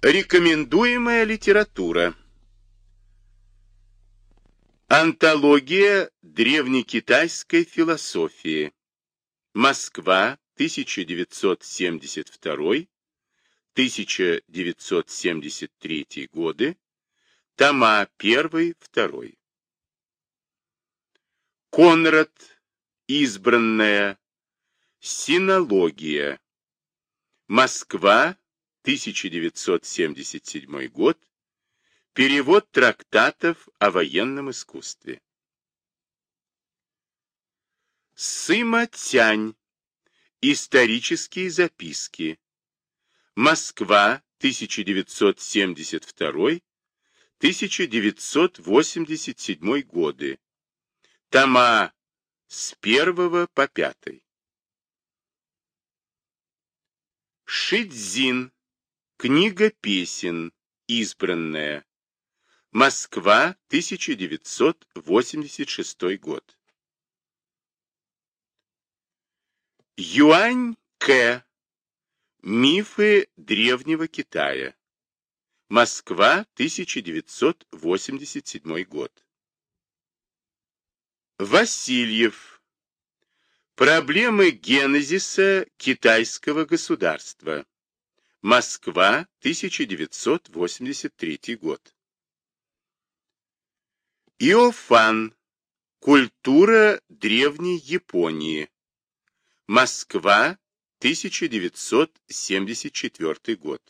Рекомендуемая литература. Антология древнекитайской философии. Москва, 1972-1973 годы. Тома 1-2. Конрад. Избранная. Синология. Москва, 1977 год. Перевод трактатов о военном искусстве. Сыма Тянь. Исторические записки. Москва, 1972-1987 годы. Тома с первого по пятый. Шидзин. Книга песен. Избранная. Москва, 1986 год. Юань К. Мифы древнего Китая. Москва, 1987 год. Васильев. Проблемы генезиса китайского государства. Москва, 1983 год. Иофан. Культура древней Японии. Москва, 1974 год.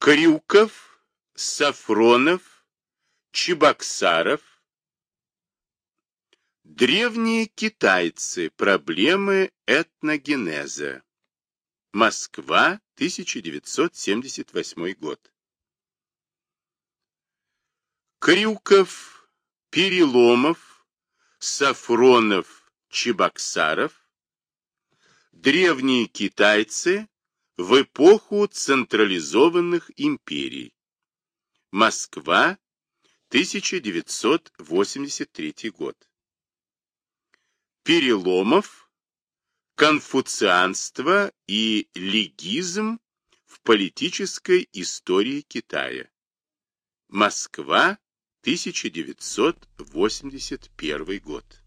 Крюков, Сафронов, Чебоксаров. Древние китайцы. Проблемы этногенеза. Москва, 1978 год. Крюков, Переломов, Сафронов, Чебоксаров. Древние китайцы в эпоху централизованных империй. Москва, 1983 год. Переломов, конфуцианство и легизм в политической истории Китая. Москва, 1981 год.